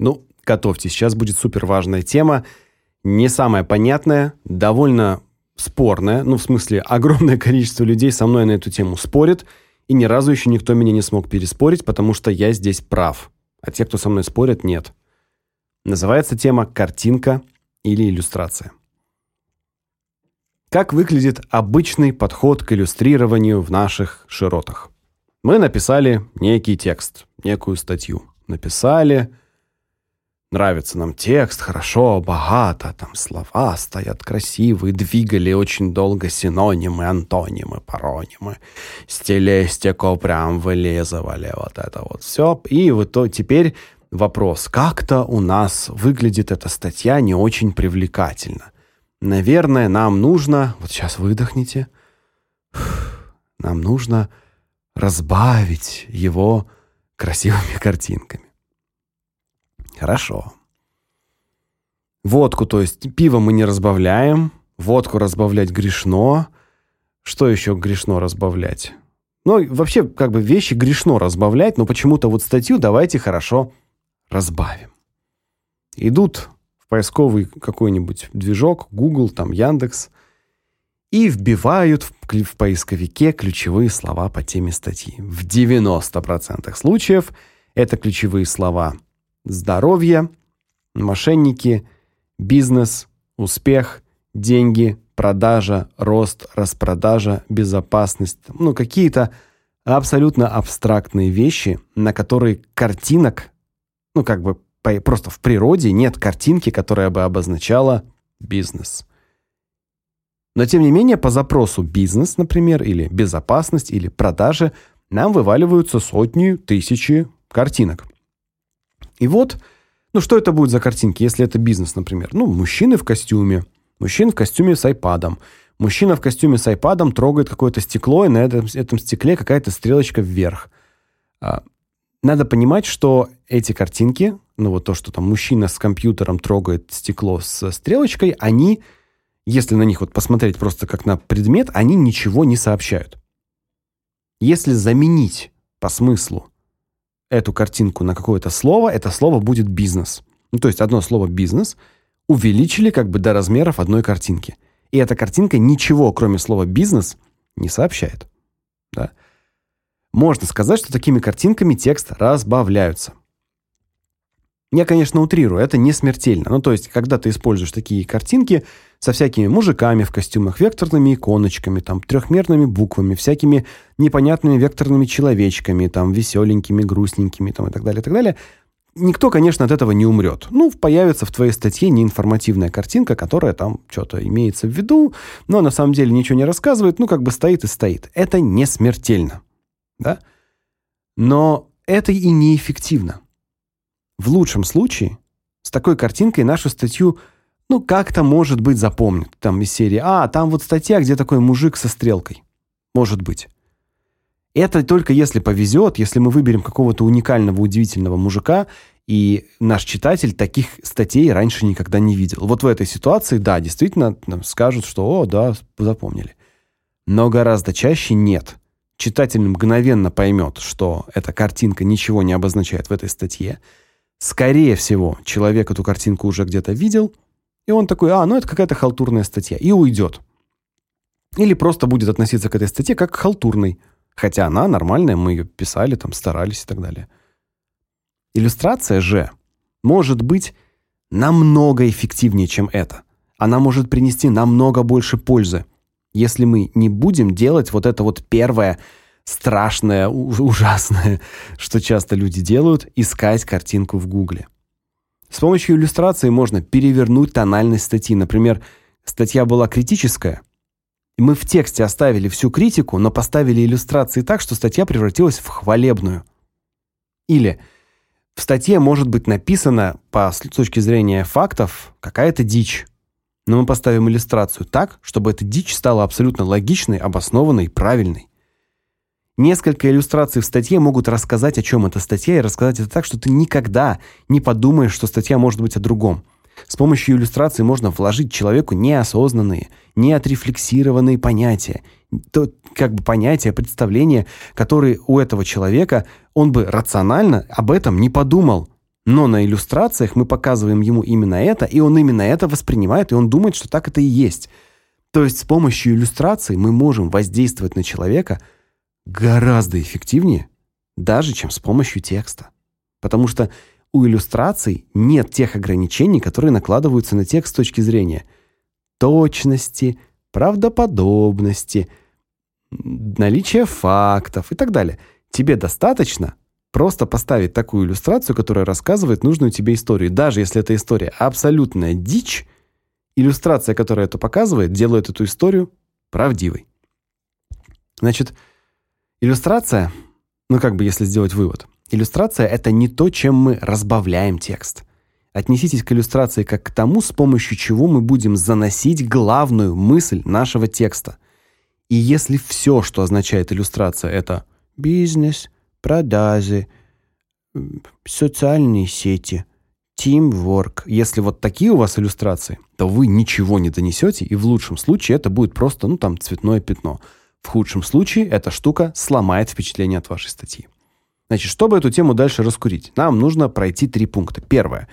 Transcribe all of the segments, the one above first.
Ну, готовьтесь, сейчас будет супер важная тема, не самая понятная, довольно спорная, ну, в смысле, огромное количество людей со мной на эту тему спорит, и ни разу еще никто меня не смог переспорить, потому что я здесь прав. А те, кто со мной спорят, нет. Называется тема «Картинка или иллюстрация». Как выглядит обычный подход к иллюстрированию в наших широтах? Мы написали некий текст, некую статью. Написали, нравится нам текст, хорошо, богато, там слова стоят красивые, двигали очень долго синонимы, антонимы, паронимы, стилистику прям вылизывали, вот это вот все. И вот то теперь вопрос, как-то у нас выглядит эта статья не очень привлекательно. Наверное, нам нужно, вот сейчас выдохните, нам нужно разбавить его красивыми картинками. Хорошо. Водку, то есть пиво мы не разбавляем, водку разбавлять грешно. Что еще грешно разбавлять? Ну, вообще, как бы вещи грешно разбавлять, но почему-то вот статью давайте хорошо разбавим. Идут в поисковый какой-нибудь движок, Google, там Яндекс, и вбивают в, в поисковике ключевые слова по теме статьи. В 90% случаев это ключевые слова – здоровье, мошенники, бизнес, успех, деньги, продажа, рост, распродажа, безопасность. Ну, какие-то абсолютно абстрактные вещи, на которые картинок, ну, как бы просто в природе нет картинки, которая бы обозначала бизнес. Но тем не менее, по запросу бизнес, например, или безопасность, или продажи, нам вываливаются сотни, тысячи картинок. И вот, ну что это будет за картинки, если это бизнес, например? Ну, мужчины в костюме, мужчина в костюме с айпадом. Мужчина в костюме с айпадом трогает какое-то стекло, и на этом, этом стекле какая-то стрелочка вверх. А, надо понимать, что эти картинки, ну вот то, что там мужчина с компьютером трогает стекло с стрелочкой, они, если на них вот посмотреть просто как на предмет, они ничего не сообщают. Если заменить по смыслу эту картинку на какое-то слово, это слово будет бизнес. Ну, то есть одно слово бизнес увеличили как бы до размеров одной картинки. И эта картинка ничего, кроме слова бизнес, не сообщает. Да? Можно сказать, что такими картинками текст разбавляются. Я, конечно, утрирую, это не смертельно. Ну, то есть, когда ты используешь такие картинки со всякими мужиками в костюмах, векторными иконочками, там, трехмерными буквами, всякими непонятными векторными человечками, там, веселенькими, грустненькими, там, и так далее, и так далее, никто, конечно, от этого не умрет. Ну, появится в твоей статье неинформативная картинка, которая там что-то имеется в виду, но на самом деле ничего не рассказывает, ну, как бы стоит и стоит. Это не смертельно, да? Но это и неэффективно. В лучшем случае с такой картинкой нашу статью ну как-то может быть запомнят. Там из серии: "А, там вот статья, где такой мужик со стрелкой". Может быть. Это только если повезет, если мы выберем какого-то уникального, удивительного мужика, и наш читатель таких статей раньше никогда не видел. Вот в этой ситуации, да, действительно нам скажут, что «О, да, запомнили». Но гораздо чаще нет. Читатель мгновенно поймет, что эта картинка ничего не обозначает в этой статье, Скорее всего, человек эту картинку уже где-то видел, и он такой: "А, ну это какая-то халтурная статья", и уйдет. Или просто будет относиться к этой статье как к халтурной, хотя она нормальная, мы ее писали, там старались и так далее. Иллюстрация же может быть намного эффективнее, чем это. Она может принести намного больше пользы, если мы не будем делать вот это вот первое страшное, ужасное, что часто люди делают искать картинку в Гугле. С помощью иллюстрации можно перевернуть тональность статьи. Например, статья была критическая, и мы в тексте оставили всю критику, но поставили иллюстрации так, что статья превратилась в хвалебную. Или в статье может быть написано по с точки зрения фактов какая-то дичь. Но мы поставим иллюстрацию так, чтобы эта дичь стала абсолютно логичной, обоснованной, правильной. Несколько иллюстраций в статье могут рассказать, о чем эта статья, и рассказать это так, что ты никогда не подумаешь, что статья может быть о другом. С помощью иллюстраций можно вложить человеку неосознанные, неотрефлексированные понятия, то как бы понятия, представления, которые у этого человека он бы рационально об этом не подумал. Но на иллюстрациях мы показываем ему именно это, и он именно это воспринимает, и он думает, что так это и есть. То есть с помощью иллюстраций мы можем воздействовать на человека гораздо эффективнее, даже чем с помощью текста. Потому что у иллюстраций нет тех ограничений, которые накладываются на текст с точки зрения точности, правдоподобности, наличия фактов и так далее. Тебе достаточно просто поставить такую иллюстрацию, которая рассказывает нужную тебе историю. Даже если эта история абсолютная дичь, иллюстрация, которая это показывает, делает эту историю правдивой. Значит, иллюстрация, ну как бы если сделать вывод, иллюстрация это не то, чем мы разбавляем текст. Отнеситесь к иллюстрации как к тому, с помощью чего мы будем заносить главную мысль нашего текста. И если все, что означает иллюстрация это бизнес, продажи, социальные сети, teamwork. Если вот такие у вас иллюстрации, то вы ничего не донесете, и в лучшем случае это будет просто, ну там цветное пятно. В худшем случае эта штука сломает впечатление от вашей статьи. Значит, чтобы эту тему дальше раскурить, нам нужно пройти три пункта. Первое.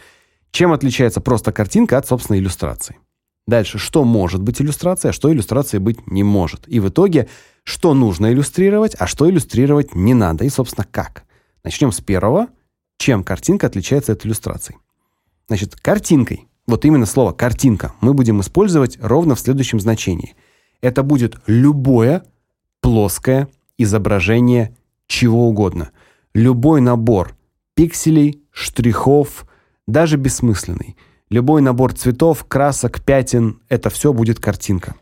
Чем отличается просто картинка от собственной иллюстрации? Дальше, что может быть иллюстрацией, а что иллюстрацией быть не может. И в итоге, что нужно иллюстрировать, а что иллюстрировать не надо, и, собственно, как. Начнем с первого. Чем картинка отличается от иллюстрации? Значит, картинкой, вот именно слово картинка, мы будем использовать ровно в следующем значении. Это будет любое плоское изображение чего угодно. Любой набор пикселей, штрихов, даже бессмысленный. Любой набор цветов, красок, пятен это все будет картинка.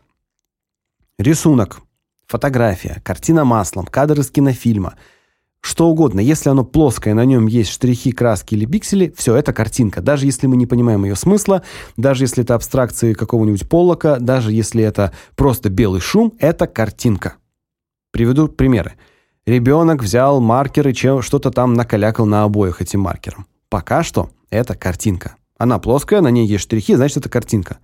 Рисунок, фотография, картина маслом, кадр из кинофильма, что угодно. Если оно плоское, на нем есть штрихи, краски или пиксели, все это картинка. Даже если мы не понимаем ее смысла, даже если это абстракции какого-нибудь Поллока, даже если это просто белый шум, это картинка. Приведу примеры. Ребенок взял маркер и что-то там накалякал на обоях этим маркером. Пока что это картинка. Она плоская, на ней есть штрихи, значит, это картинка.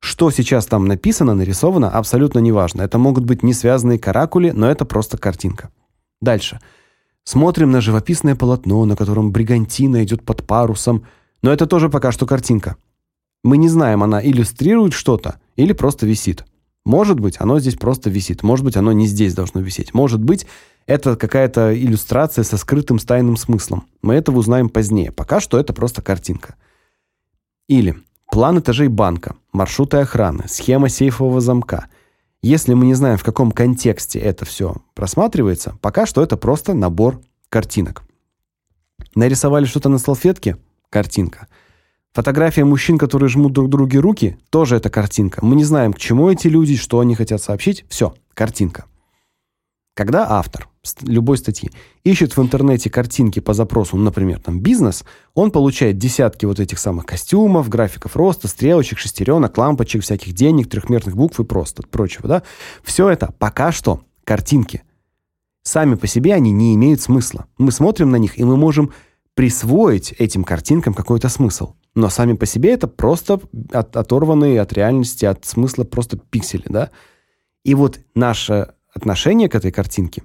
Что сейчас там написано, нарисовано, абсолютно неважно. Это могут быть не связанные каракули, но это просто картинка. Дальше. Смотрим на живописное полотно, на котором бригантина идет под парусом, но это тоже пока что картинка. Мы не знаем, она иллюстрирует что-то или просто висит. Может быть, оно здесь просто висит. Может быть, оно не здесь должно висеть. Может быть, это какая-то иллюстрация со скрытым тайным смыслом. Мы это узнаем позднее. Пока что это просто картинка. Или план этажей банка, маршруты охраны, схема сейфового замка. Если мы не знаем, в каком контексте это все просматривается, пока что это просто набор картинок. Нарисовали что-то на салфетке картинка. Фотография мужчин, которые жмут друг другу руки, тоже это картинка. Мы не знаем, к чему эти люди, что они хотят сообщить. все, картинка. Когда автор любой статьи ищет в интернете картинки по запросу, например, там бизнес, он получает десятки вот этих самых костюмов, графиков роста, стрелочек, шестеренок, лампочек, всяких денег, трехмерных букв и просто прочего, да? Все это пока что картинки. Сами по себе они не имеют смысла. Мы смотрим на них, и мы можем присвоить этим картинкам какой-то смысл. Но сами по себе это просто от, оторванные от реальности, от смысла просто пиксели, да? И вот наше отношение к этой картинке,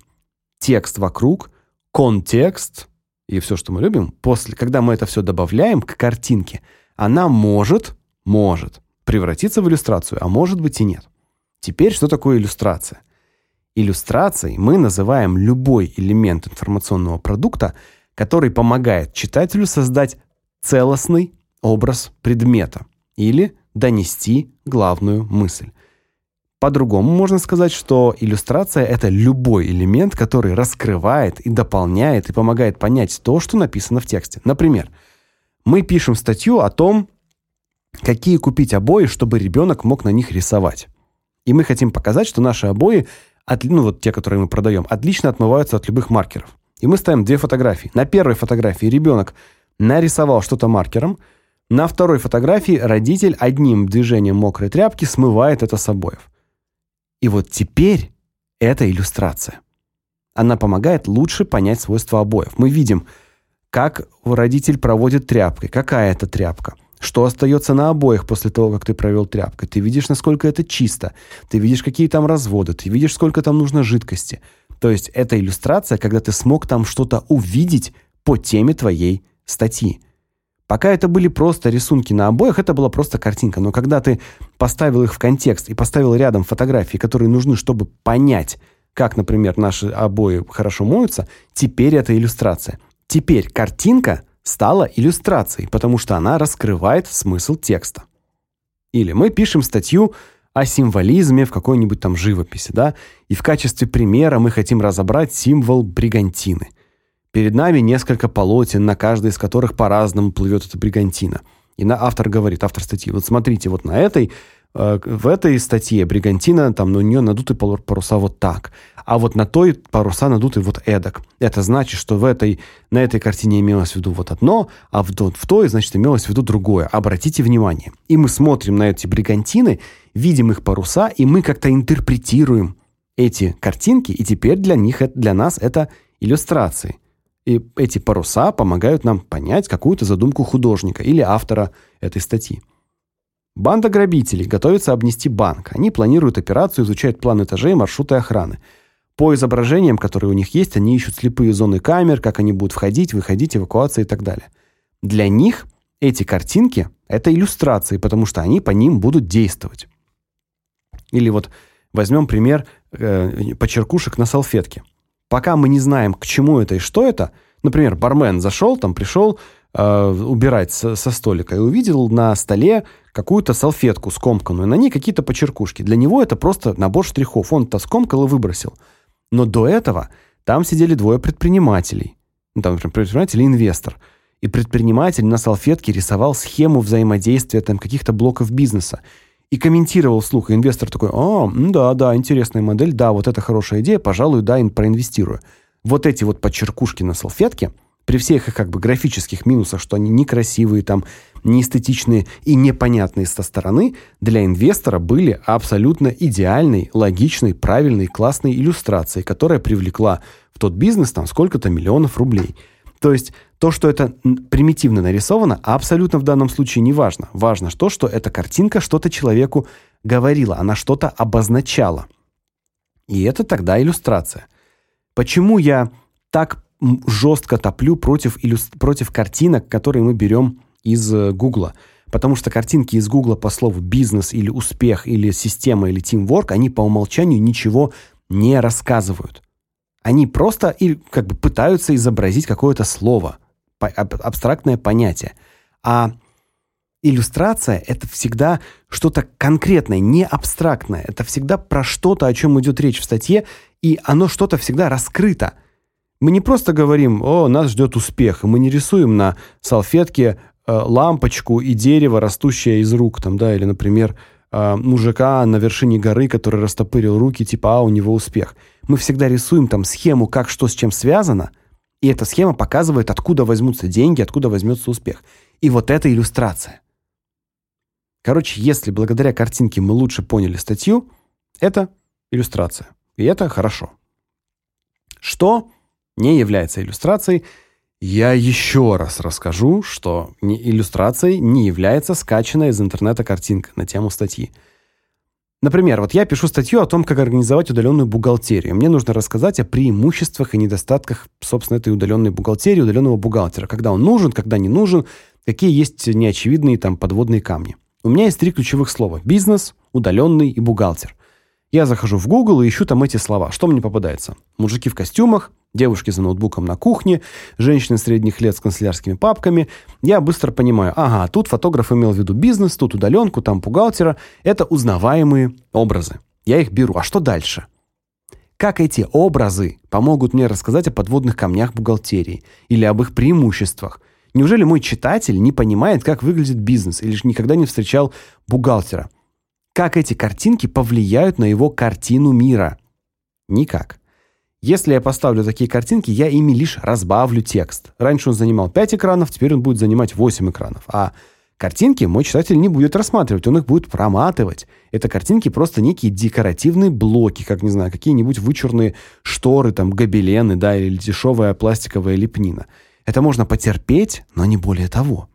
текст вокруг, контекст и все, что мы любим, после, когда мы это все добавляем к картинке, она может, может превратиться в иллюстрацию, а может быть и нет. Теперь что такое иллюстрация? Иллюстрацией мы называем любой элемент информационного продукта, который помогает читателю создать целостный образ предмета или донести главную мысль. По-другому можно сказать, что иллюстрация это любой элемент, который раскрывает и дополняет и помогает понять то, что написано в тексте. Например, мы пишем статью о том, какие купить обои, чтобы ребенок мог на них рисовать. И мы хотим показать, что наши обои, от, ну вот те, которые мы продаем, отлично отмываются от любых маркеров. И мы ставим две фотографии. На первой фотографии ребенок нарисовал что-то маркером, на второй фотографии родитель одним движением мокрой тряпки смывает это с обоев. И вот теперь это иллюстрация. Она помогает лучше понять свойства обоев. Мы видим, как родитель проводит тряпкой, какая это тряпка, что остается на обоях после того, как ты провел тряпкой. Ты видишь, насколько это чисто. Ты видишь, какие там разводы, ты видишь, сколько там нужно жидкости. То есть это иллюстрация, когда ты смог там что-то увидеть по теме твоей статьи. Пока это были просто рисунки на обоях, это была просто картинка. Но когда ты поставил их в контекст и поставил рядом фотографии, которые нужны, чтобы понять, как, например, наши обои хорошо моются, теперь это иллюстрация. Теперь картинка стала иллюстрацией, потому что она раскрывает смысл текста. Или мы пишем статью о символизме в какой-нибудь там живописи, да? И в качестве примера мы хотим разобрать символ бригантины. Перед нами несколько полотен, на каждой из которых по-разному плывет эта бригантина. И на автор говорит, автор статьи: "Вот смотрите, вот на этой в этой статье бригантина, там, ну, у нее надуты паруса вот так, а вот на той паруса надуты вот эдак. Это значит, что в этой, на этой картине имелось в виду вот одно, а в, в той, значит, имелось в виду другое. Обратите внимание. И мы смотрим на эти бригантины, видим их паруса, и мы как-то интерпретируем эти картинки, и теперь для них, для нас это иллюстрации. И эти паруса помогают нам понять какую-то задумку художника или автора этой статьи. Банда грабителей готовится обнести банк. Они планируют операцию, изучают план этажей, маршруты охраны. По изображениям, которые у них есть, они ищут слепые зоны камер, как они будут входить, выходить, эвакуация и так далее. Для них эти картинки это иллюстрации, потому что они по ним будут действовать. Или вот возьмем пример э, почеркушек на салфетке. Пока мы не знаем, к чему это и что это, например, бармен зашел, там пришел э, убирать со, со столика и увидел на столе какую-то салфетку скомканную, на ней какие-то почеркушки. Для него это просто набор штрихов. Он это скомкал и выбросил. Но до этого там сидели двое предпринимателей. Ну, там, например, предприниматель и инвестор. И предприниматель на салфетке рисовал схему взаимодействия там каких-то блоков бизнеса и комментировал вслух. И инвестор такой: "А, да, да, интересная модель, да, вот это хорошая идея, пожалуй, да, проинвестирую". Вот эти вот почеркушки на салфетке при всех их как бы графических минусах, что они некрасивые, там, неэстетичные и непонятные со стороны, для инвестора были абсолютно идеальной, логичной, правильной, классной иллюстрацией, которая привлекла в тот бизнес там сколько-то миллионов рублей. То есть то, что это примитивно нарисовано, абсолютно в данном случае не важно. Важно то, что эта картинка что-то человеку говорила, она что-то обозначала. И это тогда иллюстрация. Почему я так жестко топлю против против картинок, которые мы берем из э, Гугла. Потому что картинки из Гугла по слову бизнес или успех или система или teamwork, они по умолчанию ничего не рассказывают. Они просто и как бы пытаются изобразить какое-то слово, абстрактное понятие. А иллюстрация это всегда что-то конкретное, не абстрактное. Это всегда про что-то, о чем идет речь в статье, и оно что-то всегда раскрыто. Мы не просто говорим: "О, нас ждет успех", мы не рисуем на салфетке э, лампочку и дерево, растущее из рук там, да, или, например, э, мужика на вершине горы, который растопырил руки, типа, а у него успех. Мы всегда рисуем там схему, как что с чем связано, и эта схема показывает, откуда возьмутся деньги, откуда возьмется успех. И вот это иллюстрация. Короче, если благодаря картинке мы лучше поняли статью, это иллюстрация. И это хорошо. Что не является иллюстрацией, я еще раз расскажу, что не иллюстрацией не является скачанная из интернета картинка на тему статьи. Например, вот я пишу статью о том, как организовать удаленную бухгалтерию. Мне нужно рассказать о преимуществах и недостатках, собственно, этой удаленной бухгалтерии, удаленного бухгалтера, когда он нужен, когда не нужен, какие есть неочевидные там подводные камни. У меня есть три ключевых слова: бизнес, удаленный и бухгалтер. Я захожу в Google и ищу там эти слова. Что мне попадается? Мужики в костюмах, девушки за ноутбуком на кухне, женщины средних лет с канцелярскими папками. Я быстро понимаю, ага, тут фотограф имел в виду бизнес, тут удаленку, там бухгалтера. Это узнаваемые образы. Я их беру. А что дальше? Как эти образы помогут мне рассказать о подводных камнях бухгалтерии или об их преимуществах? Неужели мой читатель не понимает, как выглядит бизнес или же никогда не встречал бухгалтера? Как эти картинки повлияют на его картину мира? Никак. Если я поставлю такие картинки, я ими лишь разбавлю текст. Раньше он занимал 5 экранов, теперь он будет занимать 8 экранов. А картинки мой читатель не будет рассматривать, он их будет проматывать. Это картинки просто некие декоративные блоки, как не знаю, какие-нибудь вычурные шторы, там гобелены, да, или дешевая пластиковая лепнина. Это можно потерпеть, но не более того.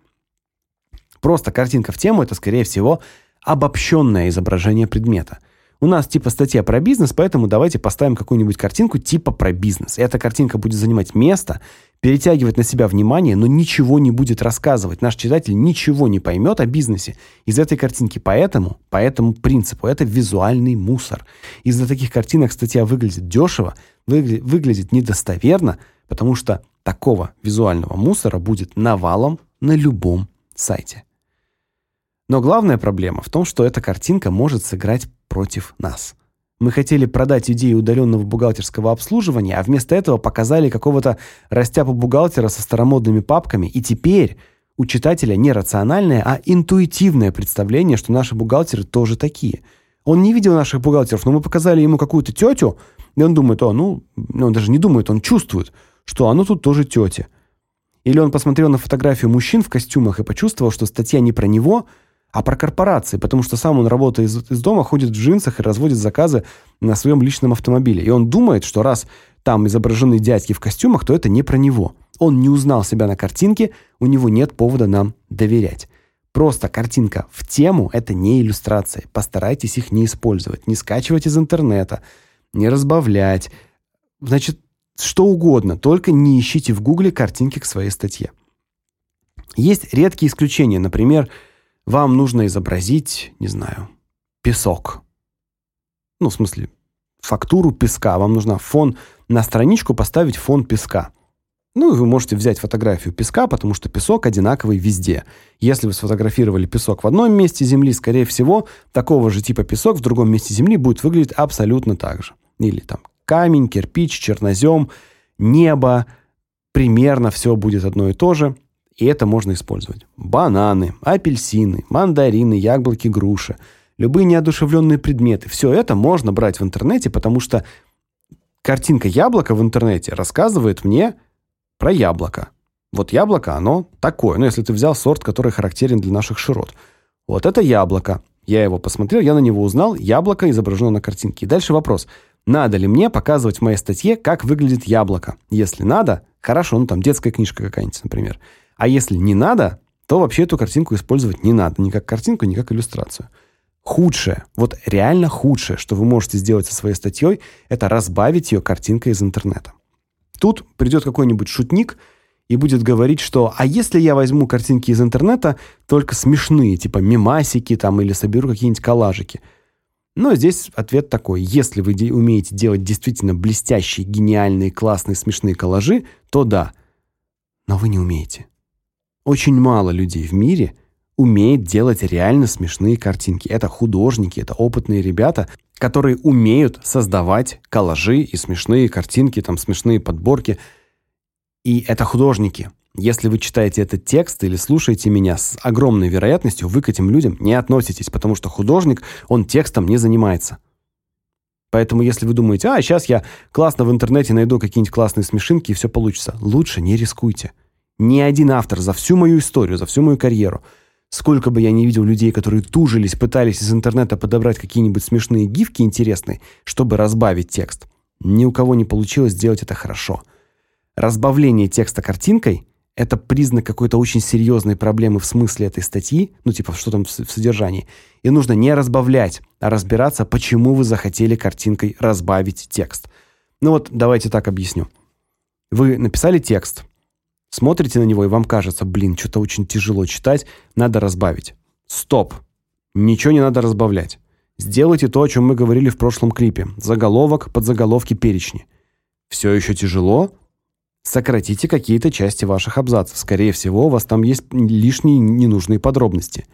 Просто картинка в тему это скорее всего обобщенное изображение предмета. У нас типа статья про бизнес, поэтому давайте поставим какую-нибудь картинку типа про бизнес. Эта картинка будет занимать место, перетягивать на себя внимание, но ничего не будет рассказывать. Наш читатель ничего не поймет о бизнесе из этой картинки. Поэтому, по этому принципу, это визуальный мусор. Из-за таких картинок статья выглядит дешево, выгля выглядит недостоверно, потому что такого визуального мусора будет навалом на любом сайте. Но главная проблема в том, что эта картинка может сыграть против нас. Мы хотели продать идею удаленного бухгалтерского обслуживания, а вместо этого показали какого-то растяпу бухгалтера со старомодными папками, и теперь у читателя не рациональное, а интуитивное представление, что наши бухгалтеры тоже такие. Он не видел наших бухгалтеров, но мы показали ему какую-то тетю, и он думает: "О, ну, он даже не думает, он чувствует, что оно тут тоже тетя". Или он посмотрел на фотографию мужчин в костюмах и почувствовал, что статья не про него, а про корпорации, потому что сам он работает из, из дома, ходит в джинсах и разводит заказы на своем личном автомобиле. И он думает, что раз там изображены дядьки в костюмах, то это не про него. Он не узнал себя на картинке, у него нет повода нам доверять. Просто картинка в тему это не иллюстрация. Постарайтесь их не использовать, не скачивать из интернета, не разбавлять. Значит, что угодно, только не ищите в Гугле картинки к своей статье. Есть редкие исключения, например, вам нужно изобразить, не знаю, песок. Ну, в смысле, фактуру песка. Вам нужно фон на страничку поставить фон песка. Ну, и вы можете взять фотографию песка, потому что песок одинаковый везде. Если вы сфотографировали песок в одном месте земли, скорее всего, такого же типа песок в другом месте земли будет выглядеть абсолютно так же. Или там камень, кирпич, чернозем, небо, примерно все будет одно и то же и это можно использовать. Бананы, апельсины, мандарины, яблоки, груши, любые неодушевленные предметы. Все это можно брать в интернете, потому что картинка яблока в интернете рассказывает мне про яблоко. Вот яблоко, оно такое. Ну, если ты взял сорт, который характерен для наших широт. Вот это яблоко. Я его посмотрел, я на него узнал, яблоко изображено на картинке. И дальше вопрос: надо ли мне показывать в моей статье, как выглядит яблоко? Если надо, хорошо, ну там детская книжка какая-нибудь, например. А если не надо, то вообще эту картинку использовать не надо, ни как картинку, ни как иллюстрацию. Худшее, вот реально худшее, что вы можете сделать со своей статьей, это разбавить ее картинкой из интернета. Тут придет какой-нибудь шутник и будет говорить, что а если я возьму картинки из интернета, только смешные, типа мемасики там или соберу какие-нибудь коллажики. Но здесь ответ такой: если вы умеете делать действительно блестящие, гениальные, классные, смешные коллажи, то да. Но вы не умеете. Очень мало людей в мире умеет делать реально смешные картинки. Это художники, это опытные ребята, которые умеют создавать коллажи и смешные картинки, там смешные подборки. И это художники. Если вы читаете этот текст или слушаете меня, с огромной вероятностью вы к этим людям не относитесь, потому что художник, он текстом не занимается. Поэтому если вы думаете: "А, сейчас я классно в интернете найду какие-нибудь классные смешинки и все получится", лучше не рискуйте. Ни один автор за всю мою историю, за всю мою карьеру, сколько бы я ни видел людей, которые тужились, пытались из интернета подобрать какие-нибудь смешные гифки интересные, чтобы разбавить текст, ни у кого не получилось сделать это хорошо. Разбавление текста картинкой это признак какой-то очень серьезной проблемы в смысле этой статьи, ну типа что там в содержании. И нужно не разбавлять, а разбираться, почему вы захотели картинкой разбавить текст. Ну вот, давайте так объясню. Вы написали текст, Смотрите на него, и вам кажется, блин, что-то очень тяжело читать, надо разбавить. Стоп. Ничего не надо разбавлять. Сделайте то, о чем мы говорили в прошлом клипе. Заголовок, подзаголовки, перечни. Все еще тяжело? Сократите какие-то части ваших абзацев. Скорее всего, у вас там есть лишние ненужные подробности.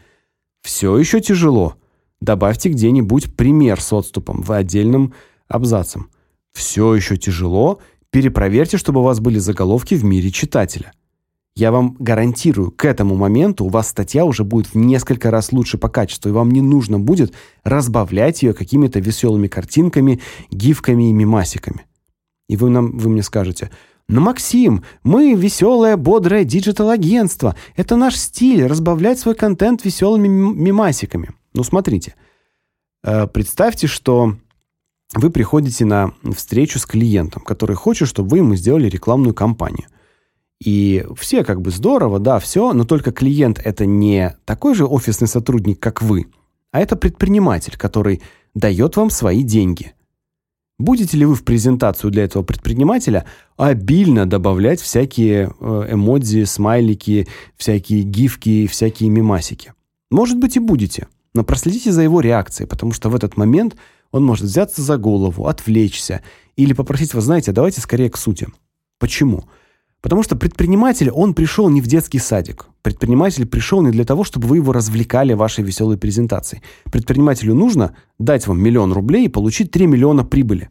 Все еще тяжело? Добавьте где-нибудь пример с отступом отдельным абзацем. Все еще тяжело? Перепроверьте, чтобы у вас были заголовки в мире читателя. Я вам гарантирую, к этому моменту у вас статья уже будет в несколько раз лучше по качеству, и вам не нужно будет разбавлять ее какими-то веселыми картинками, гифками и мемасиками. И вы нам вы мне скажете: "Ну, Максим, мы веселое, бодрое digital-агентство. Это наш стиль разбавлять свой контент веселыми мемасиками". Ну, смотрите. Э, представьте, что вы приходите на встречу с клиентом, который хочет, чтобы вы ему сделали рекламную кампанию. И все как бы здорово, да, все, но только клиент это не такой же офисный сотрудник, как вы, а это предприниматель, который дает вам свои деньги. Будете ли вы в презентацию для этого предпринимателя обильно добавлять всякие э, эмодзи, смайлики, всякие гифки, всякие мемасики? Может быть и будете, но проследите за его реакцией, потому что в этот момент он может взяться за голову, отвлечься или попросить вас, знаете, давайте скорее к сути. Почему? Потому что предприниматель, он пришел не в детский садик. Предприниматель пришел не для того, чтобы вы его развлекали вашей веселой презентацией. Предпринимателю нужно дать вам миллион рублей и получить 3 миллиона прибыли.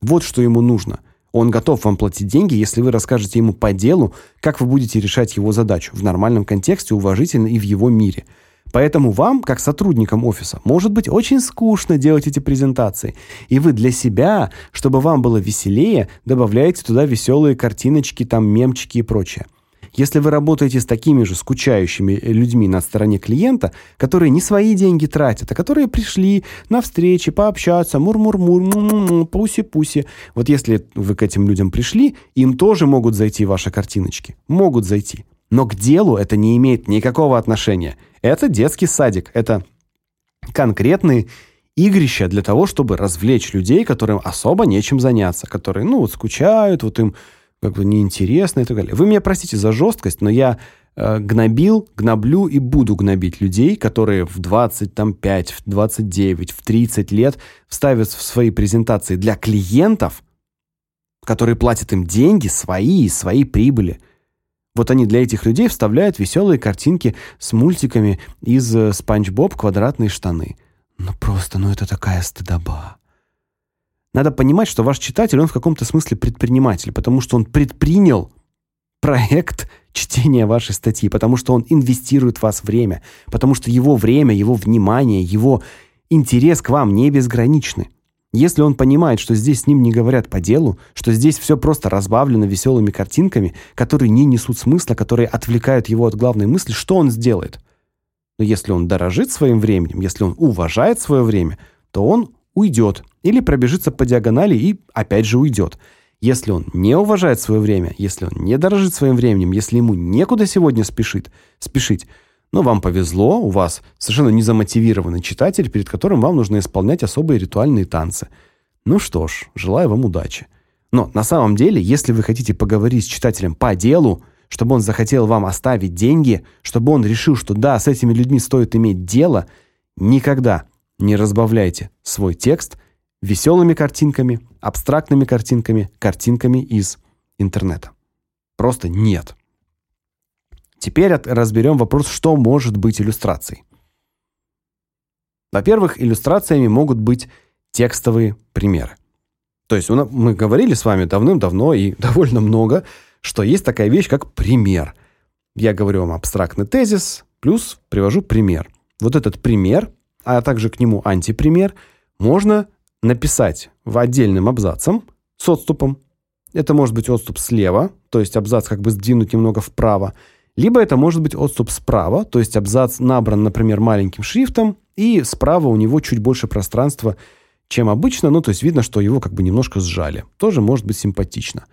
Вот что ему нужно. Он готов вам платить деньги, если вы расскажете ему по делу, как вы будете решать его задачу в нормальном контексте, уважительно и в его мире. Поэтому вам, как сотрудникам офиса, может быть очень скучно делать эти презентации. И вы для себя, чтобы вам было веселее, добавляете туда веселые картиночки, там мемчики и прочее. Если вы работаете с такими же скучающими людьми на стороне клиента, которые не свои деньги тратят, а которые пришли на встречи пообщаться, мур-мур-мур, пуси-пуси. Вот если вы к этим людям пришли, им тоже могут зайти ваши картиночки. Могут зайти. Но к делу это не имеет никакого отношения. Это детский садик, это конкретные игрища для того, чтобы развлечь людей, которым особо нечем заняться, которые, ну, вот скучают, вот им как бы неинтересно и так далее. Вы меня простите за жесткость, но я э, гнобил, гноблю и буду гнобить людей, которые в 25, в 29, в 30 лет вставят в свои презентации для клиентов, которые платят им деньги, свои, свои прибыли – вот они для этих людей вставляют веселые картинки с мультиками из э, Спанч Боб «Квадратные штаны». Ну просто, ну это такая стыдоба. Надо понимать, что ваш читатель, он в каком-то смысле предприниматель, потому что он предпринял проект чтения вашей статьи, потому что он инвестирует в вас время, потому что его время, его внимание, его интерес к вам не безграничны. Если он понимает, что здесь с ним не говорят по делу, что здесь все просто разбавлено веселыми картинками, которые не несут смысла, которые отвлекают его от главной мысли, что он сделает? Но если он дорожит своим временем, если он уважает свое время, то он уйдет или пробежится по диагонали и опять же уйдет. Если он не уважает свое время, если он не дорожит своим временем, если ему некуда сегодня спешит, спешить, но вам повезло, у вас совершенно незамотивированный читатель, перед которым вам нужно исполнять особые ритуальные танцы. Ну что ж, желаю вам удачи. Но на самом деле, если вы хотите поговорить с читателем по делу, чтобы он захотел вам оставить деньги, чтобы он решил, что да, с этими людьми стоит иметь дело, никогда не разбавляйте свой текст веселыми картинками, абстрактными картинками, картинками из интернета. Просто нет. Теперь разберем вопрос, что может быть иллюстрацией. Во-первых, иллюстрациями могут быть текстовые примеры. То есть мы говорили с вами давным-давно и довольно много, что есть такая вещь, как пример. Я говорю вам абстрактный тезис, плюс привожу пример. Вот этот пример, а также к нему антипример, можно написать в отдельным абзацем с отступом. Это может быть отступ слева, то есть абзац как бы сдвинуть немного вправо, либо это может быть отступ справа, то есть абзац набран, например, маленьким шрифтом, и справа у него чуть больше пространства, чем обычно, ну, то есть видно, что его как бы немножко сжали. Тоже может быть симпатично.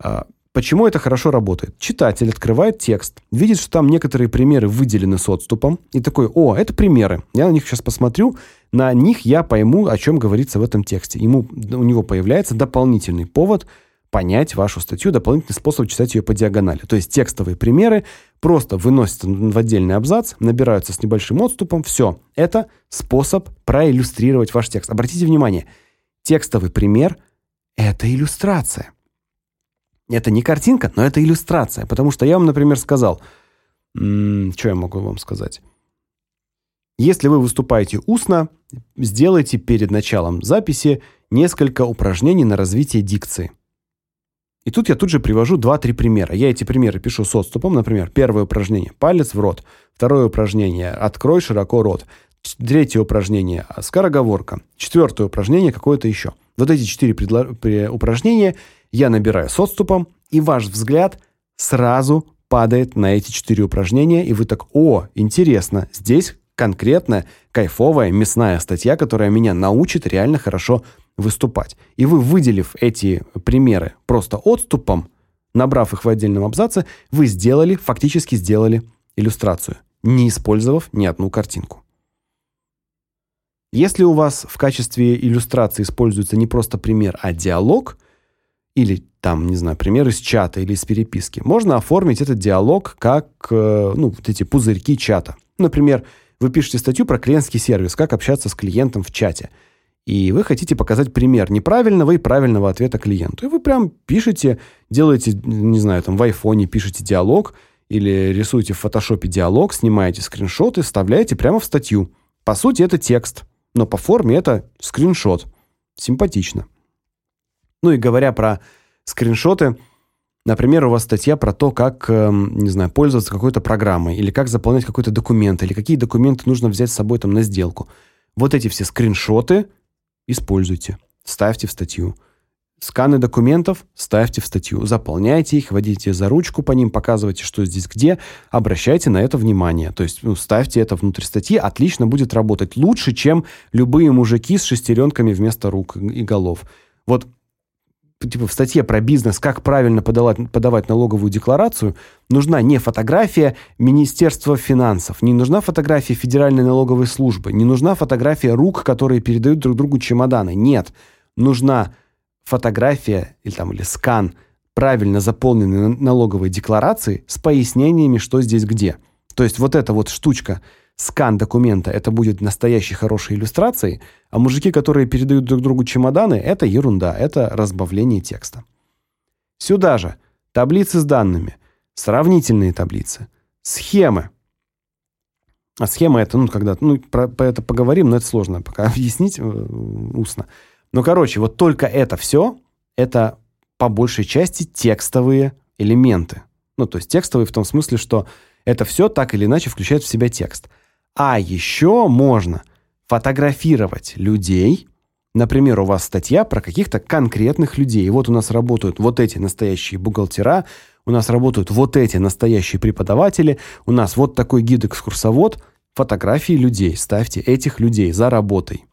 А, почему это хорошо работает? Читатель открывает текст, видит, что там некоторые примеры выделены с отступом, и такой, о, это примеры, я на них сейчас посмотрю, на них я пойму, о чем говорится в этом тексте. Ему, у него появляется дополнительный повод – понять вашу статью, дополнительный способ читать ее по диагонали. То есть текстовые примеры просто выносятся в отдельный абзац, набираются с небольшим отступом. Все. Это способ проиллюстрировать ваш текст. Обратите внимание, текстовый пример – это иллюстрация. Это не картинка, но это иллюстрация. Потому что я вам, например, сказал, что я могу вам сказать? Если вы выступаете устно, сделайте перед началом записи несколько упражнений на развитие дикции. И тут я тут же привожу два-три примера. Я эти примеры пишу с отступом. Например, первое упражнение – палец в рот. Второе упражнение – открой широко рот. Третье упражнение – скороговорка. Четвертое упражнение – какое-то еще. Вот эти четыре упражнения я набираю с отступом, и ваш взгляд сразу падает на эти четыре упражнения, и вы так «О, интересно, здесь конкретная, кайфовая, мясная статья, которая меня научит реально хорошо выступать. И вы, выделив эти примеры просто отступом, набрав их в отдельном абзаце, вы сделали, фактически сделали иллюстрацию, не использовав ни одну картинку. Если у вас в качестве иллюстрации используется не просто пример, а диалог или там, не знаю, пример из чата или из переписки, можно оформить этот диалог как, э, ну, вот эти пузырьки чата. Например, вы пишете статью про клиентский сервис, как общаться с клиентом в чате. И вы хотите показать пример неправильного и правильного ответа клиенту. И вы прям пишете, делаете, не знаю, там в айфоне пишете диалог или рисуете в фотошопе диалог, снимаете скриншоты, вставляете прямо в статью. По сути, это текст но по форме это скриншот. Симпатично. Ну и говоря про скриншоты, например, у вас статья про то, как, эм, не знаю, пользоваться какой-то программой или как заполнять какой-то документ или какие документы нужно взять с собой там на сделку. Вот эти все скриншоты используйте, ставьте в статью. Сканы документов ставьте в статью, заполняйте их, водите за ручку по ним, показывайте, что здесь где, обращайте на это внимание. То есть, ну, ставьте это внутрь статьи, отлично будет работать, лучше, чем любые мужики с шестеренками вместо рук и голов. Вот типа в статье про бизнес, как правильно подавать, подавать налоговую декларацию, нужна не фотография Министерства финансов, не нужна фотография Федеральной налоговой службы, не нужна фотография рук, которые передают друг другу чемоданы. Нет, нужна фотография или там или скан правильно заполненной налоговой декларации с пояснениями, что здесь где. То есть вот эта вот штучка скан документа это будет настоящей хорошей иллюстрацией, а мужики, которые передают друг другу чемоданы это ерунда, это разбавление текста. Сюда же таблицы с данными, сравнительные таблицы, схемы. А схема это, ну, когда, ну, про, про это поговорим, но это сложно пока объяснить э, устно. Ну, короче, вот только это все это по большей части текстовые элементы. Ну, то есть текстовые в том смысле, что это все так или иначе включает в себя текст. А еще можно фотографировать людей. Например, у вас статья про каких-то конкретных людей. Вот у нас работают вот эти настоящие бухгалтера, у нас работают вот эти настоящие преподаватели, у нас вот такой гид-экскурсовод. Фотографии людей. Ставьте этих людей за работой.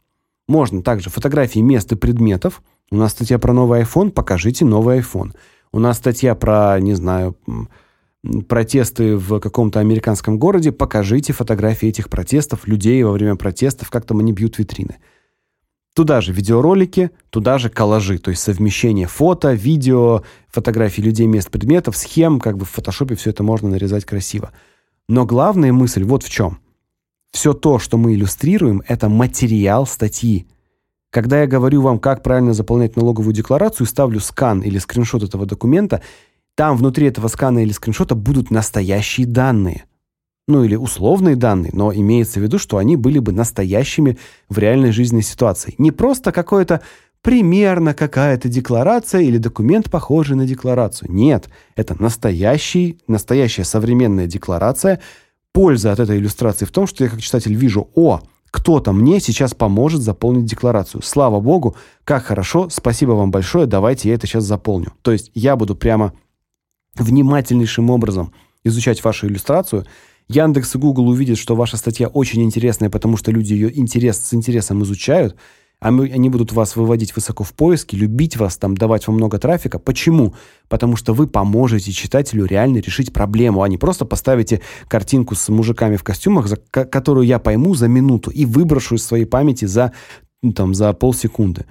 Можно также фотографии мест и предметов. У нас статья про новый iPhone, покажите новый iPhone. У нас статья про, не знаю, протесты в каком-то американском городе, покажите фотографии этих протестов, людей во время протестов, как там они бьют витрины. Туда же видеоролики, туда же коллажи, то есть совмещение фото, видео, фотографий людей, мест, предметов, схем, как бы в фотошопе все это можно нарезать красиво. Но главная мысль вот в чем. Все то, что мы иллюстрируем, это материал статьи. Когда я говорю вам, как правильно заполнять налоговую декларацию, ставлю скан или скриншот этого документа, там внутри этого скана или скриншота будут настоящие данные. Ну или условные данные, но имеется в виду, что они были бы настоящими в реальной жизненной ситуации. Не просто какое-то примерно какая-то декларация или документ, похожий на декларацию. Нет, это настоящий, настоящая современная декларация, Польза от этой иллюстрации в том, что я как читатель вижу: "О, кто-то мне сейчас поможет заполнить декларацию. Слава богу, как хорошо. Спасибо вам большое. Давайте я это сейчас заполню". То есть я буду прямо внимательнейшим образом изучать вашу иллюстрацию. Яндекс и Google увидят, что ваша статья очень интересная, потому что люди ее интерес с интересом изучают а мы, они будут вас выводить высоко в поиске, любить вас, там давать вам много трафика. Почему? Потому что вы поможете читателю реально решить проблему, а не просто поставите картинку с мужиками в костюмах, за, которую я пойму за минуту и выброшу из своей памяти за ну, там за полсекунды.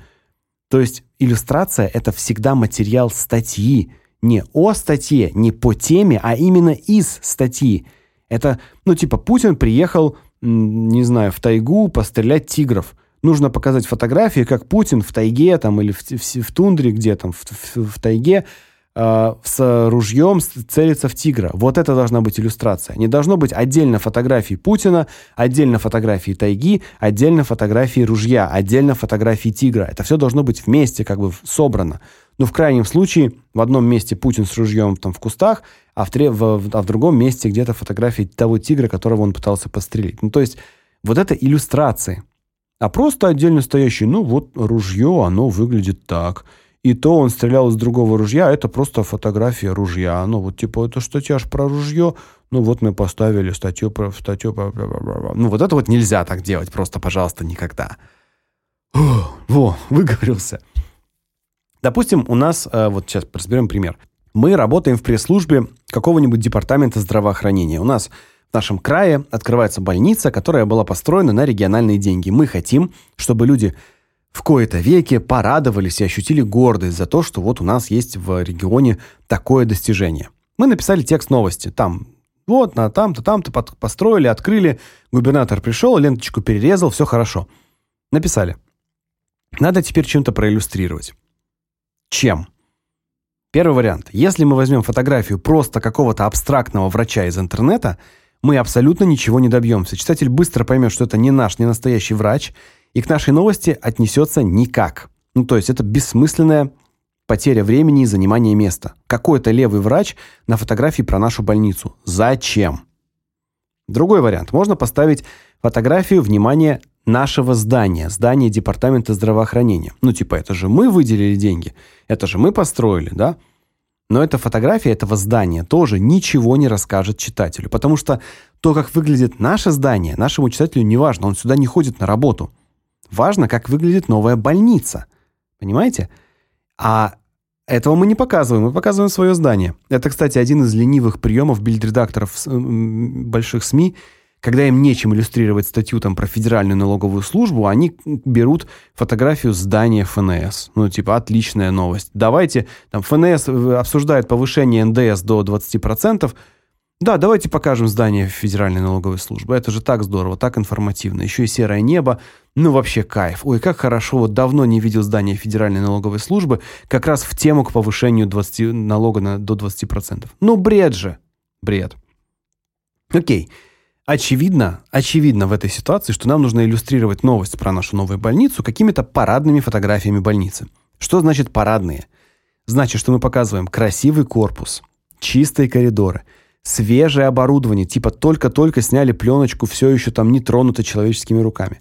То есть иллюстрация это всегда материал статьи, не о статье, не по теме, а именно из статьи. Это, ну типа Путин приехал, не знаю, в тайгу пострелять тигров нужно показать фотографии, как Путин в тайге там или в, в, в тундре где там в, в, в тайге э, с ружьем целится в тигра. Вот это должна быть иллюстрация. Не должно быть отдельно фотографии Путина, отдельно фотографии тайги, отдельно фотографии ружья, отдельно фотографии тигра. Это все должно быть вместе как бы собрано. Ну, в крайнем случае, в одном месте Путин с ружьем там в кустах, а в, тре в, а в другом месте где-то фотографии того тигра, которого он пытался подстрелить. Ну, то есть вот это иллюстрации а просто отдельно стоящий, ну вот ружье, оно выглядит так. И то он стрелял из другого ружья, а это просто фотография ружья. Ну вот типа это статья ж про ружье, ну вот мы поставили статью про статью про... Ну вот это вот нельзя так делать, просто, пожалуйста, никогда. О, во, выговорился. Допустим, у нас, э, вот сейчас разберем пример. Мы работаем в пресс-службе какого-нибудь департамента здравоохранения. У нас В нашем крае открывается больница, которая была построена на региональные деньги. Мы хотим, чтобы люди в кои-то веки порадовались и ощутили гордость за то, что вот у нас есть в регионе такое достижение. Мы написали текст новости. Там вот, на там-то, там-то построили, открыли. Губернатор пришел, ленточку перерезал, все хорошо. Написали. Надо теперь чем-то проиллюстрировать. Чем? Первый вариант. Если мы возьмем фотографию просто какого-то абстрактного врача из интернета, мы абсолютно ничего не добьемся. Читатель быстро поймет, что это не наш, не настоящий врач, и к нашей новости отнесется никак. Ну, то есть это бессмысленная потеря времени и занимание места. Какой-то левый врач на фотографии про нашу больницу. Зачем? Другой вариант. Можно поставить фотографию, внимание, нашего здания, здания департамента здравоохранения. Ну, типа, это же мы выделили деньги, это же мы построили, да? Но эта фотография этого здания тоже ничего не расскажет читателю, потому что то, как выглядит наше здание, нашему читателю не важно, он сюда не ходит на работу. Важно, как выглядит новая больница. Понимаете? А этого мы не показываем, мы показываем свое здание. Это, кстати, один из ленивых приемов бильд-редакторов больших СМИ. Когда им нечем иллюстрировать статью там про федеральную налоговую службу, они берут фотографию здания ФНС. Ну, типа, отличная новость. Давайте, там, ФНС э, обсуждает повышение НДС до 20%, да, давайте покажем здание Федеральной налоговой службы. Это же так здорово, так информативно. Еще и серое небо. Ну, вообще кайф. Ой, как хорошо. Вот давно не видел здание Федеральной налоговой службы. Как раз в тему к повышению 20, налога на, до 20%. Ну, бред же. Бред. Окей. Очевидно, очевидно в этой ситуации, что нам нужно иллюстрировать новость про нашу новую больницу какими-то парадными фотографиями больницы. Что значит парадные? Значит, что мы показываем красивый корпус, чистые коридоры – свежее оборудование, типа только-только сняли пленочку, все еще там не тронуто человеческими руками.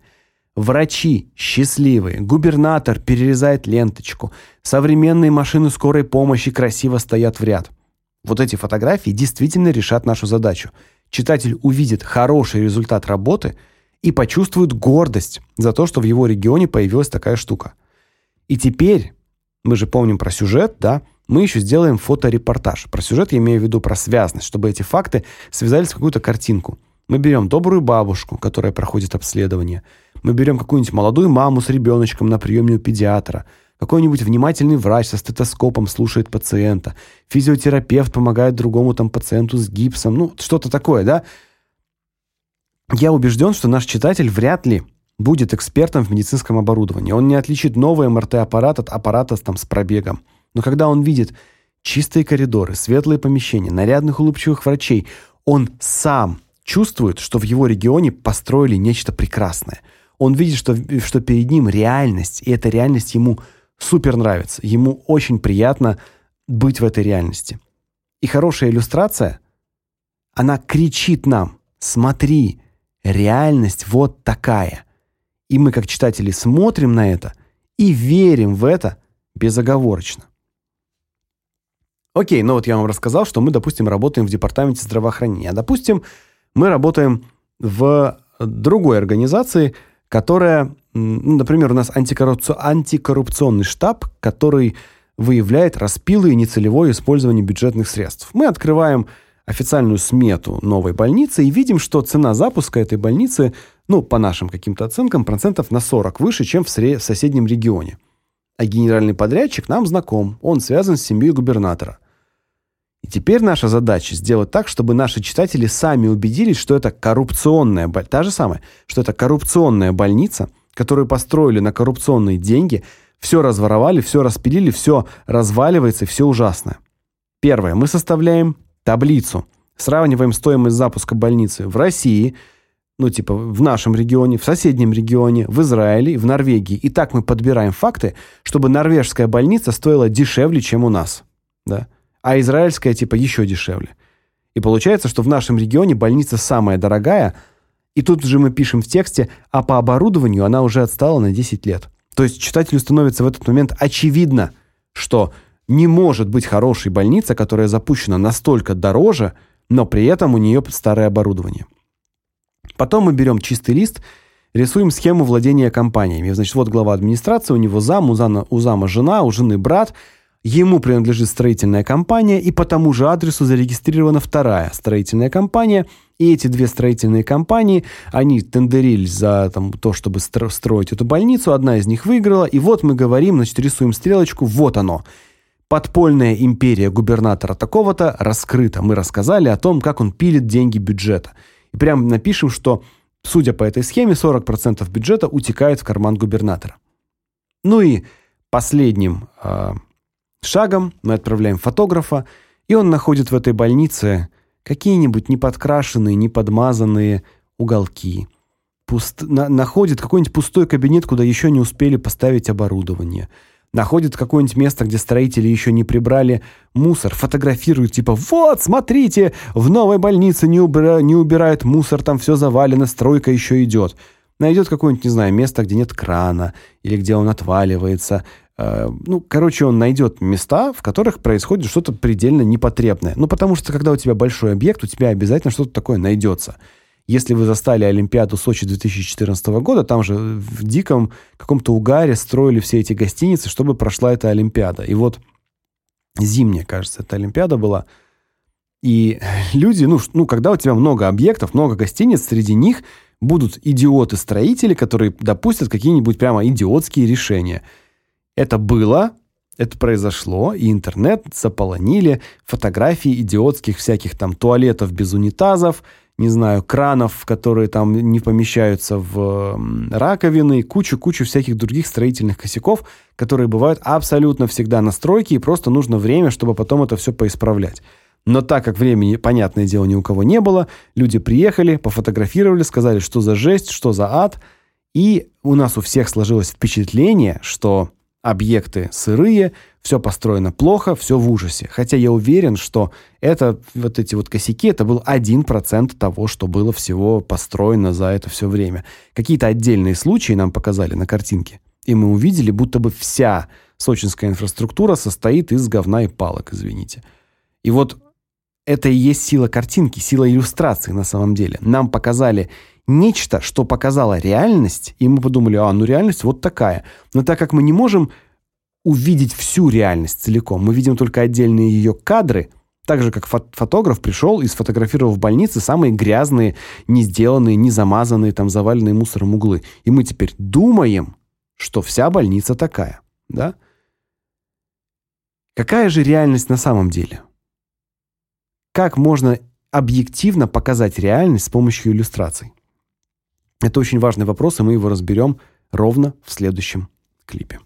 Врачи счастливые, губернатор перерезает ленточку, современные машины скорой помощи красиво стоят в ряд. Вот эти фотографии действительно решат нашу задачу. Читатель увидит хороший результат работы и почувствует гордость за то, что в его регионе появилась такая штука. И теперь, мы же помним про сюжет, да, мы еще сделаем фоторепортаж. Про сюжет я имею в виду про связность, чтобы эти факты связались в какую-то картинку. Мы берем добрую бабушку, которая проходит обследование. Мы берем какую-нибудь молодую маму с ребеночком на приеме у педиатра. Какой-нибудь внимательный врач со стетоскопом слушает пациента. Физиотерапевт помогает другому там пациенту с гипсом. Ну, что-то такое, да? Я убежден, что наш читатель вряд ли будет экспертом в медицинском оборудовании. Он не отличит новый МРТ-аппарат от аппарата там с пробегом. Но когда он видит чистые коридоры, светлые помещения, нарядных улыбчивых врачей, он сам чувствует, что в его регионе построили нечто прекрасное. Он видит, что что перед ним реальность, и эта реальность ему супер нравится. Ему очень приятно быть в этой реальности. И хорошая иллюстрация, она кричит нам: "Смотри, реальность вот такая". И мы как читатели смотрим на это и верим в это безоговорочно. Окей, ну вот я вам рассказал, что мы, допустим, работаем в департаменте здравоохранения. А допустим, мы работаем в другой организации, которая, ну, например, у нас антикоррупци... антикоррупционный штаб, который выявляет распилы и нецелевое использование бюджетных средств. Мы открываем официальную смету новой больницы и видим, что цена запуска этой больницы, ну, по нашим каким-то оценкам, процентов на 40 выше, чем в, в соседнем регионе а генеральный подрядчик нам знаком, он связан с семьей губернатора. И теперь наша задача сделать так, чтобы наши читатели сами убедились, что это коррупционная, та же самая, что это коррупционная больница, которую построили на коррупционные деньги, все разворовали, все распилили, все разваливается, все ужасно. Первое, мы составляем таблицу, сравниваем стоимость запуска больницы в России – ну, типа, в нашем регионе, в соседнем регионе, в Израиле, в Норвегии. И так мы подбираем факты, чтобы норвежская больница стоила дешевле, чем у нас. Да? А израильская, типа, еще дешевле. И получается, что в нашем регионе больница самая дорогая, и тут же мы пишем в тексте, а по оборудованию она уже отстала на 10 лет. То есть читателю становится в этот момент очевидно, что не может быть хорошей больница, которая запущена настолько дороже, но при этом у нее старое оборудование. Потом мы берем чистый лист, рисуем схему владения компаниями. Значит, вот глава администрации, у него зам, у зама, у зама жена, у жены брат. Ему принадлежит строительная компания, и по тому же адресу зарегистрирована вторая строительная компания, и эти две строительные компании, они тендерились за там, то, чтобы строить эту больницу, одна из них выиграла, и вот мы говорим, значит, рисуем стрелочку, вот оно. Подпольная империя губернатора такого-то раскрыта. Мы рассказали о том, как он пилит деньги бюджета. И прям напишем, что, судя по этой схеме, 40% бюджета утекает в карман губернатора. Ну и последним э, шагом мы отправляем фотографа, и он находит в этой больнице какие-нибудь неподкрашенные, неподмазанные уголки. Пуст... На... находит какой-нибудь пустой кабинет, куда еще не успели поставить оборудование. Находит какое-нибудь место, где строители еще не прибрали мусор, фотографирует типа: "Вот, смотрите, в новой больнице не убира... не убирают мусор, там все завалено, стройка еще идет найдет какое-нибудь, не знаю, место, где нет крана или где он отваливается. Э, ну, короче, он найдет места, в которых происходит что-то предельно непотребное. Ну, потому что когда у тебя большой объект, у тебя обязательно что-то такое найдется. Если вы застали Олимпиаду Сочи 2014 года, там же в диком каком-то угаре строили все эти гостиницы, чтобы прошла эта Олимпиада. И вот зимняя, кажется, эта Олимпиада была. И люди, ну, ну, когда у тебя много объектов, много гостиниц, среди них будут идиоты-строители, которые допустят какие-нибудь прямо идиотские решения. Это было, это произошло, и интернет заполонили фотографии идиотских всяких там туалетов без унитазов, не знаю, кранов, которые там не помещаются в раковины, кучу-кучу всяких других строительных косяков, которые бывают абсолютно всегда на стройке, и просто нужно время, чтобы потом это все поисправлять. Но так как времени, понятное дело, ни у кого не было, люди приехали, пофотографировали, сказали, что за жесть, что за ад, и у нас у всех сложилось впечатление, что объекты сырые, все построено плохо, все в ужасе. Хотя я уверен, что это вот эти вот косяки это был 1% того, что было всего построено за это все время. Какие-то отдельные случаи нам показали на картинке, и мы увидели, будто бы вся сочинская инфраструктура состоит из говна и палок, извините. И вот это и есть сила картинки, сила иллюстрации на самом деле. Нам показали нечто, что показало реальность, и мы подумали: "А, ну реальность вот такая". Но так как мы не можем увидеть всю реальность целиком, мы видим только отдельные ее кадры, так же как фотограф пришел и сфотографировал в больнице самые грязные, не сделанные, не замазанные, там заваленные мусором углы. И мы теперь думаем, что вся больница такая, да? Какая же реальность на самом деле? Как можно объективно показать реальность с помощью иллюстраций? Это очень важный вопрос, и мы его разберем ровно в следующем клипе.